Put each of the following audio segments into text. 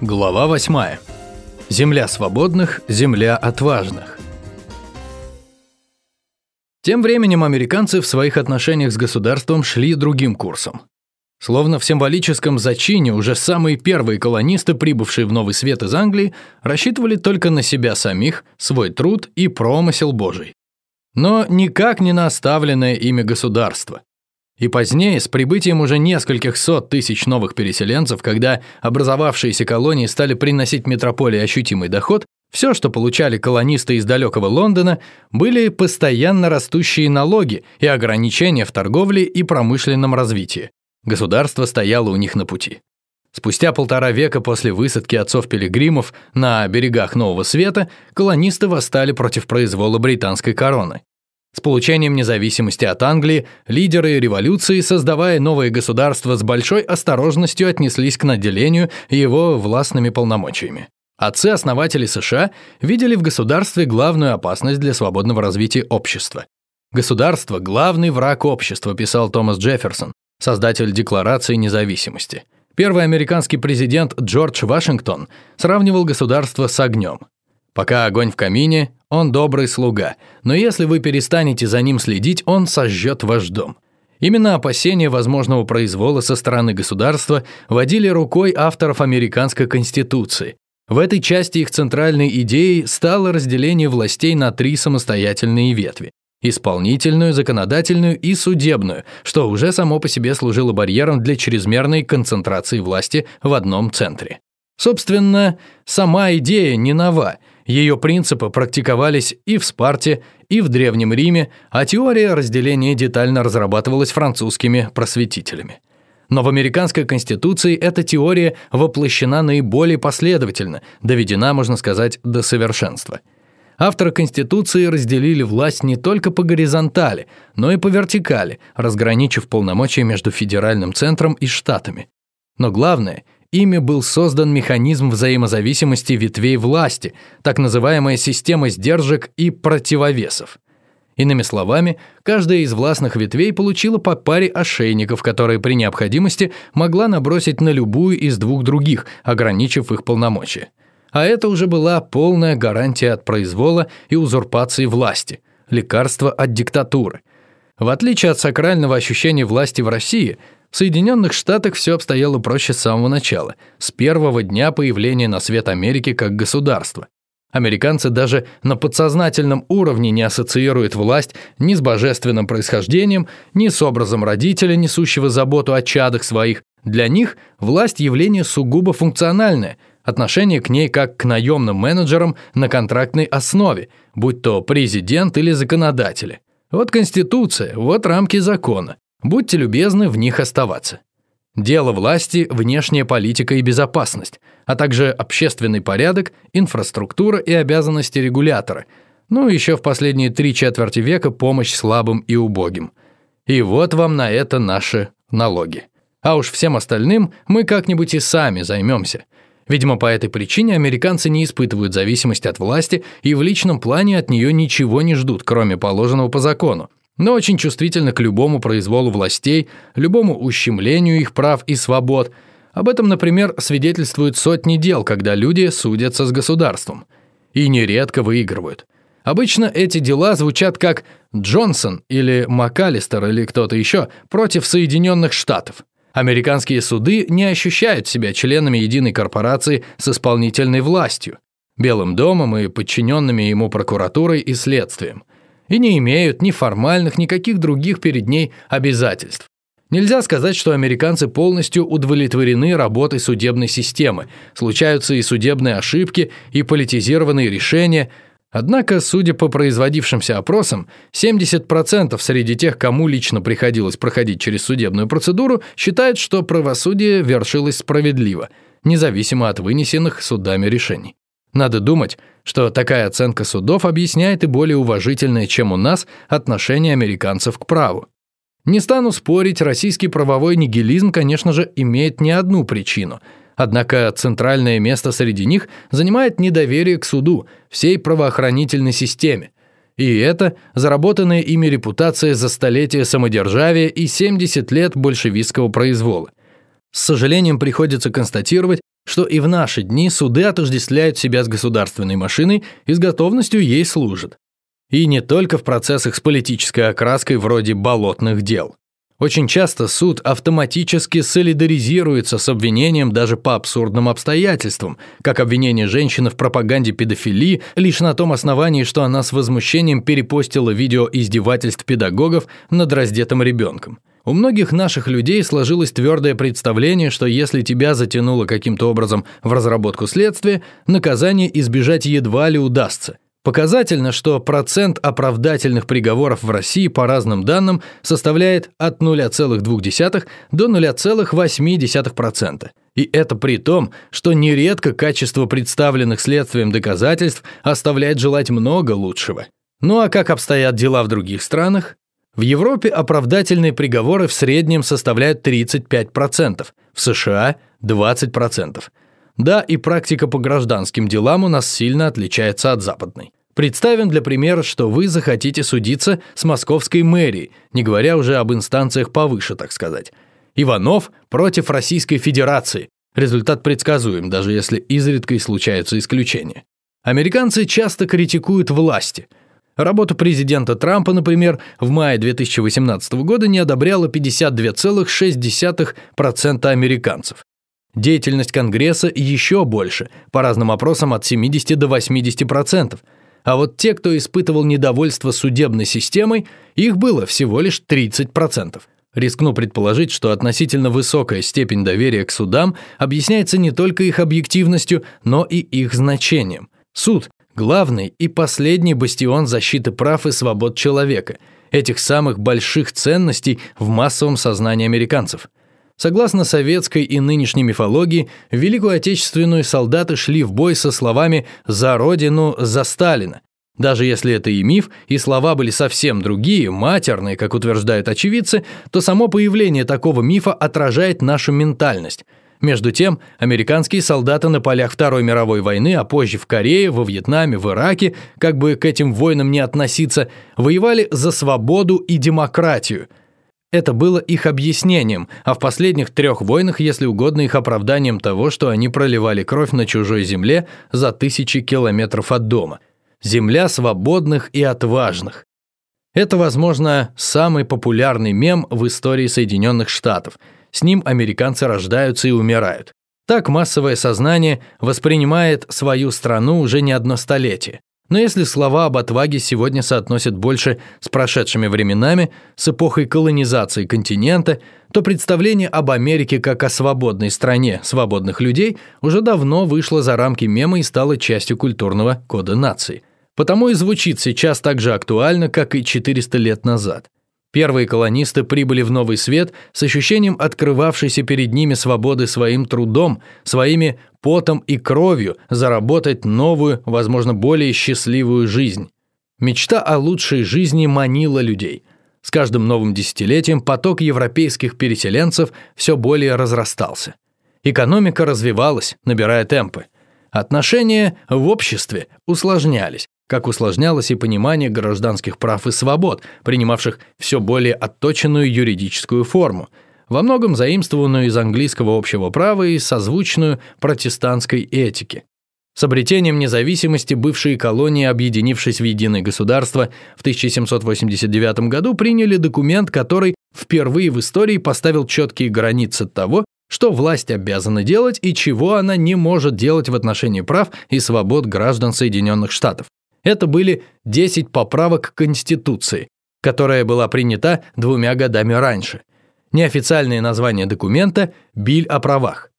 Глава 8. Земля свободных, земля отважных. Тем временем американцы в своих отношениях с государством шли другим курсом. Словно в символическом зачине уже самые первые колонисты, прибывшие в Новый Свет из Англии, рассчитывали только на себя самих, свой труд и промысел Божий. Но никак не на оставленное ими государство. И позднее, с прибытием уже нескольких сот тысяч новых переселенцев, когда образовавшиеся колонии стали приносить метрополии ощутимый доход, все, что получали колонисты из далекого Лондона, были постоянно растущие налоги и ограничения в торговле и промышленном развитии. Государство стояло у них на пути. Спустя полтора века после высадки отцов-пилигримов на берегах Нового Света колонисты восстали против произвола британской короны. С получением независимости от Англии лидеры революции, создавая новое государство с большой осторожностью отнеслись к наделению его властными полномочиями. Отцы-основатели США видели в государстве главную опасность для свободного развития общества. «Государство – главный враг общества», писал Томас Джефферсон, создатель Декларации независимости. Первый американский президент Джордж Вашингтон сравнивал государство с огнем. Пока огонь в камине, он добрый слуга, но если вы перестанете за ним следить, он сожжет ваш дом. Именно опасения возможного произвола со стороны государства водили рукой авторов американской конституции. В этой части их центральной идеей стало разделение властей на три самостоятельные ветви – исполнительную, законодательную и судебную, что уже само по себе служило барьером для чрезмерной концентрации власти в одном центре. Собственно, сама идея не нова – ее принципы практиковались и в Спарте, и в Древнем Риме, а теория разделения детально разрабатывалась французскими просветителями. Но в американской конституции эта теория воплощена наиболее последовательно, доведена, можно сказать, до совершенства. Авторы Конституции разделили власть не только по горизонтали, но и по вертикали, разграничив полномочия между федеральным центром и штатами. Но главное – Ими был создан механизм взаимозависимости ветвей власти, так называемая система сдержек и противовесов. Иными словами, каждая из властных ветвей получила по паре ошейников, которые при необходимости могла набросить на любую из двух других, ограничив их полномочия. А это уже была полная гарантия от произвола и узурпации власти, лекарство от диктатуры. В отличие от сакрального ощущения власти в России – в Соединенных Штатах все обстояло проще с самого начала, с первого дня появления на свет Америки как государства. Американцы даже на подсознательном уровне не ассоциируют власть ни с божественным происхождением, ни с образом родителя, несущего заботу о чадах своих. Для них власть – явление сугубо функциональное, отношение к ней как к наемным менеджерам на контрактной основе, будь то президент или законодатели. Вот Конституция, вот рамки закона. Будьте любезны в них оставаться. Дело власти – внешняя политика и безопасность, а также общественный порядок, инфраструктура и обязанности регулятора, ну и еще в последние три четверти века помощь слабым и убогим. И вот вам на это наши налоги. А уж всем остальным мы как-нибудь и сами займемся. Видимо, по этой причине американцы не испытывают зависимость от власти и в личном плане от нее ничего не ждут, кроме положенного по закону но очень чувствительны к любому произволу властей, любому ущемлению их прав и свобод. Об этом, например, свидетельствуют сотни дел, когда люди судятся с государством. И нередко выигрывают. Обычно эти дела звучат как «Джонсон» или «МакАлистер» или кто-то еще против Соединенных Штатов. Американские суды не ощущают себя членами единой корпорации с исполнительной властью, Белым домом и подчиненными ему прокуратурой и следствием и не имеют ни формальных, никаких других перед ней обязательств. Нельзя сказать, что американцы полностью удовлетворены работой судебной системы. Случаются и судебные ошибки, и политизированные решения. Однако, судя по производившимся опросам, 70% среди тех, кому лично приходилось проходить через судебную процедуру, считают, что правосудие вершилось справедливо, независимо от вынесенных судами решений. Надо думать, что такая оценка судов объясняет и более уважительное, чем у нас, отношение американцев к праву. Не стану спорить, российский правовой нигилизм, конечно же, имеет не одну причину. Однако центральное место среди них занимает недоверие к суду, всей правоохранительной системе. И это заработанная ими репутация за столетие самодержавия и 70 лет большевистского произвола. С сожалением приходится констатировать, что и в наши дни суды отождествляют себя с государственной машиной и с готовностью ей служат. И не только в процессах с политической окраской вроде болотных дел. Очень часто суд автоматически солидаризируется с обвинением даже по абсурдным обстоятельствам, как обвинение женщины в пропаганде педофилии лишь на том основании, что она с возмущением перепостила видео издевательств педагогов над раздетым ребенком. У многих наших людей сложилось твердое представление, что если тебя затянуло каким-то образом в разработку следствия, наказание избежать едва ли удастся – Показательно, что процент оправдательных приговоров в России по разным данным составляет от 0,2 до 0,8%. И это при том, что нередко качество представленных следствием доказательств оставляет желать много лучшего. Ну а как обстоят дела в других странах? В Европе оправдательные приговоры в среднем составляют 35%, в США – 20%. Да, и практика по гражданским делам у нас сильно отличается от западной. Представим для примера, что вы захотите судиться с московской мэрией, не говоря уже об инстанциях повыше, так сказать. Иванов против Российской Федерации. Результат предсказуем, даже если изредка и случаются исключения. Американцы часто критикуют власти. Работу президента Трампа, например, в мае 2018 года не одобряло 52,6% американцев. Деятельность Конгресса еще больше, по разным опросам от 70 до 80%. А вот те, кто испытывал недовольство судебной системой, их было всего лишь 30%. Рискну предположить, что относительно высокая степень доверия к судам объясняется не только их объективностью, но и их значением. Суд – главный и последний бастион защиты прав и свобод человека, этих самых больших ценностей в массовом сознании американцев. Согласно советской и нынешней мифологии, в Великую Отечественную солдаты шли в бой со словами «за Родину, за Сталина». Даже если это и миф, и слова были совсем другие, матерные, как утверждают очевидцы, то само появление такого мифа отражает нашу ментальность. Между тем, американские солдаты на полях Второй мировой войны, а позже в Корее, во Вьетнаме, в Ираке, как бы к этим войнам не относиться, воевали за свободу и демократию – это было их объяснением, а в последних трех войнах, если угодно, их оправданием того, что они проливали кровь на чужой земле за тысячи километров от дома. Земля свободных и отважных. Это, возможно, самый популярный мем в истории Соединенных Штатов. С ним американцы рождаются и умирают. Так массовое сознание воспринимает свою страну уже не одно столетие. Но если слова об отваге сегодня соотносят больше с прошедшими временами, с эпохой колонизации континента, то представление об Америке как о свободной стране свободных людей уже давно вышло за рамки мема и стало частью культурного кода нации. Потому и звучит сейчас так же актуально, как и 400 лет назад. Первые колонисты прибыли в Новый Свет с ощущением открывавшейся перед ними свободы своим трудом, своими потом и кровью заработать новую, возможно, более счастливую жизнь. Мечта о лучшей жизни манила людей. С каждым новым десятилетием поток европейских переселенцев все более разрастался. Экономика развивалась, набирая темпы. Отношения в обществе усложнялись, как усложнялось и понимание гражданских прав и свобод, принимавших все более отточенную юридическую форму, во многом заимствованную из английского общего права и созвучную протестантской этике. С обретением независимости бывшие колонии, объединившись в единое государство, в 1789 году приняли документ, который впервые в истории поставил четкие границы того, что власть обязана делать и чего она не может делать в отношении прав и свобод граждан Соединенных Штатов. Это были 10 поправок к Конституции, которая была принята двумя годами раньше. Неофициальное название документа – «Биль о правах».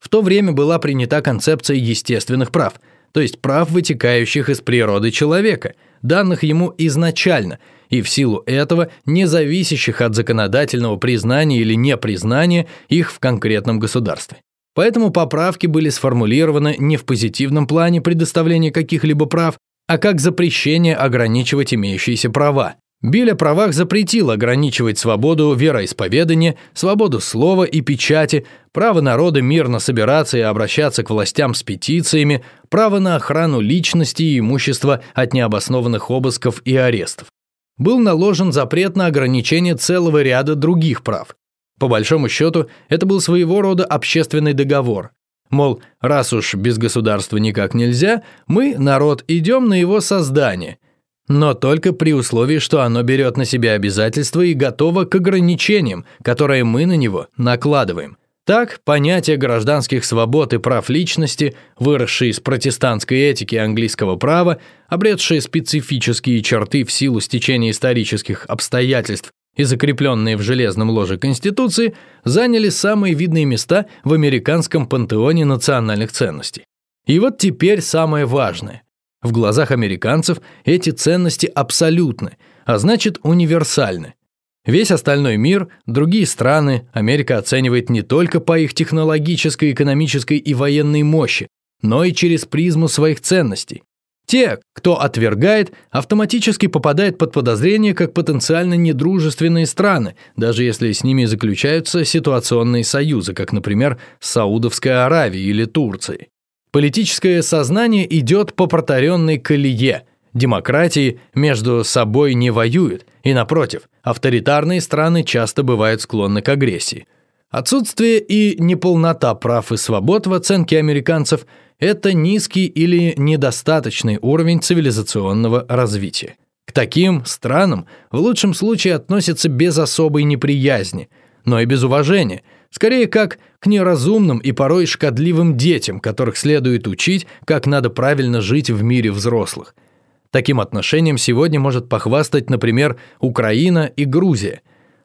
В то время была принята концепция естественных прав, то есть прав, вытекающих из природы человека, данных ему изначально, и в силу этого не зависящих от законодательного признания или непризнания их в конкретном государстве. Поэтому поправки были сформулированы не в позитивном плане предоставления каких-либо прав, а как запрещение ограничивать имеющиеся права. Биль о правах запретил ограничивать свободу вероисповедания, свободу слова и печати, право народа мирно собираться и обращаться к властям с петициями, право на охрану личности и имущества от необоснованных обысков и арестов. Был наложен запрет на ограничение целого ряда других прав. По большому счету, это был своего рода общественный договор. Мол, раз уж без государства никак нельзя, мы, народ, идем на его создание. Но только при условии, что оно берет на себя обязательства и готово к ограничениям, которые мы на него накладываем. Так, понятие гражданских свобод и прав личности, выросшие из протестантской этики английского права, обретшие специфические черты в силу стечения исторических обстоятельств и закрепленные в железном ложе Конституции, заняли самые видные места в американском пантеоне национальных ценностей. И вот теперь самое важное. В глазах американцев эти ценности абсолютны, а значит универсальны. Весь остальной мир, другие страны Америка оценивает не только по их технологической, экономической и военной мощи, но и через призму своих ценностей. Те, кто отвергает, автоматически попадает под подозрение как потенциально недружественные страны, даже если с ними заключаются ситуационные союзы, как, например, с Саудовской Аравией или Турцией. Политическое сознание идет по протаренной колее – Демократии между собой не воюют, и напротив, авторитарные страны часто бывают склонны к агрессии. Отсутствие и неполнота прав и свобод в оценке американцев – это низкий или недостаточный уровень цивилизационного развития. К таким странам в лучшем случае относятся без особой неприязни, но и без уважения, скорее как к неразумным и порой шкодливым детям, которых следует учить, как надо правильно жить в мире взрослых. Таким отношением сегодня может похвастать, например, Украина и Грузия.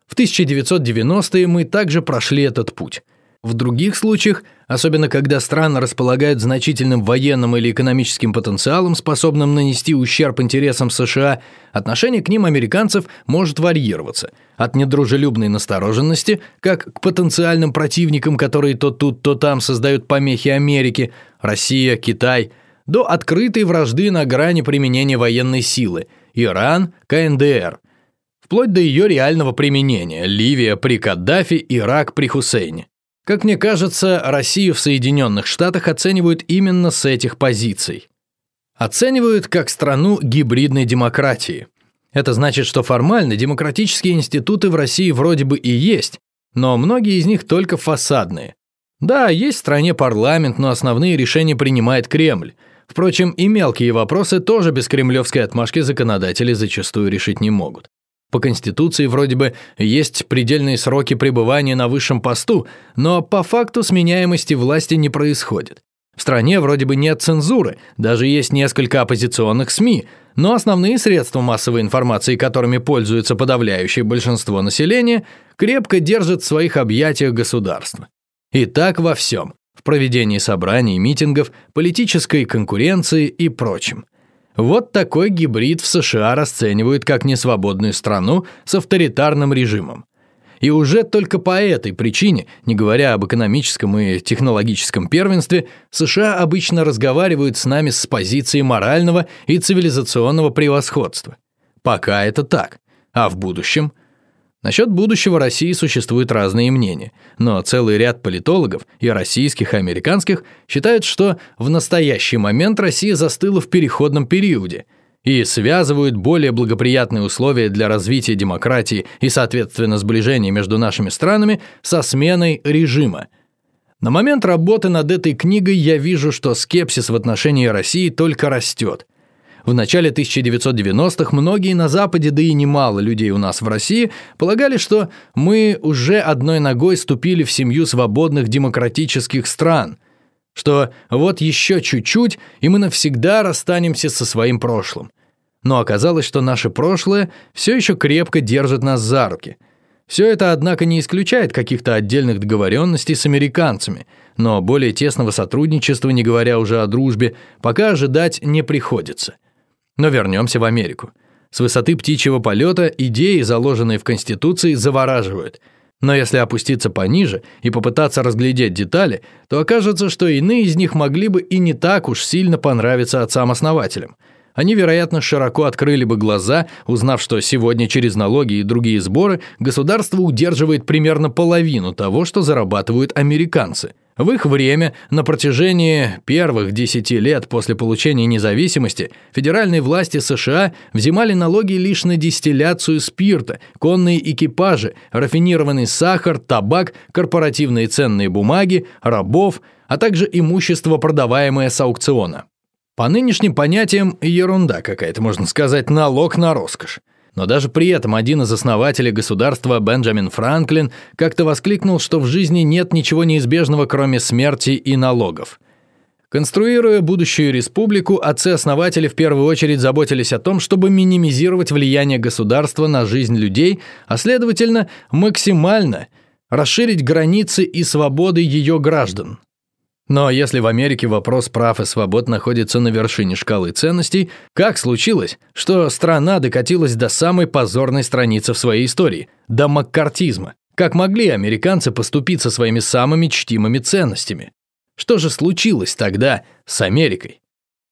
В 1990-е мы также прошли этот путь. В других случаях, особенно когда страны располагают значительным военным или экономическим потенциалом, способным нанести ущерб интересам США, отношение к ним американцев может варьироваться. От недружелюбной настороженности, как к потенциальным противникам, которые то тут, то там создают помехи Америке, Россия, Китай – до открытой вражды на грани применения военной силы – Иран, КНДР, вплоть до ее реального применения – Ливия при Каддафи, Ирак при Хусейне. Как мне кажется, Россию в Соединенных Штатах оценивают именно с этих позиций. Оценивают как страну гибридной демократии. Это значит, что формально демократические институты в России вроде бы и есть, но многие из них только фасадные. Да, есть в стране парламент, но основные решения принимает Кремль – Впрочем, и мелкие вопросы тоже без кремлевской отмашки законодатели зачастую решить не могут. По Конституции вроде бы есть предельные сроки пребывания на высшем посту, но по факту сменяемости власти не происходит. В стране вроде бы нет цензуры, даже есть несколько оппозиционных СМИ, но основные средства массовой информации, которыми пользуется подавляющее большинство населения, крепко держат в своих объятиях государство. И так во всем в проведении собраний, митингов, политической конкуренции и прочем. Вот такой гибрид в США расценивают как несвободную страну с авторитарным режимом. И уже только по этой причине, не говоря об экономическом и технологическом первенстве, США обычно разговаривают с нами с позиции морального и цивилизационного превосходства. Пока это так. А в будущем – Насчет будущего России существуют разные мнения, но целый ряд политологов, и российских, и американских, считают, что в настоящий момент Россия застыла в переходном периоде и связывают более благоприятные условия для развития демократии и, соответственно, сближения между нашими странами со сменой режима. На момент работы над этой книгой я вижу, что скепсис в отношении России только растет – в начале 1990-х многие на Западе, да и немало людей у нас в России, полагали, что мы уже одной ногой ступили в семью свободных демократических стран, что вот еще чуть-чуть, и мы навсегда расстанемся со своим прошлым. Но оказалось, что наше прошлое все еще крепко держит нас за руки. Все это, однако, не исключает каких-то отдельных договоренностей с американцами, но более тесного сотрудничества, не говоря уже о дружбе, пока ожидать не приходится – но вернемся в Америку. С высоты птичьего полета идеи, заложенные в Конституции, завораживают. Но если опуститься пониже и попытаться разглядеть детали, то окажется, что иные из них могли бы и не так уж сильно понравиться отцам-основателям. Они, вероятно, широко открыли бы глаза, узнав, что сегодня через налоги и другие сборы государство удерживает примерно половину того, что зарабатывают американцы. В их время, на протяжении первых десяти лет после получения независимости, федеральные власти США взимали налоги лишь на дистилляцию спирта, конные экипажи, рафинированный сахар, табак, корпоративные ценные бумаги, рабов, а также имущество, продаваемое с аукциона. По нынешним понятиям ерунда какая-то, можно сказать, налог на роскошь. Но даже при этом один из основателей государства Бенджамин Франклин как-то воскликнул, что в жизни нет ничего неизбежного, кроме смерти и налогов. Конструируя будущую республику, отцы-основатели в первую очередь заботились о том, чтобы минимизировать влияние государства на жизнь людей, а следовательно, максимально расширить границы и свободы ее граждан. Но если в Америке вопрос прав и свобод находится на вершине шкалы ценностей, как случилось, что страна докатилась до самой позорной страницы в своей истории – до маккартизма? Как могли американцы поступить со своими самыми чтимыми ценностями? Что же случилось тогда с Америкой?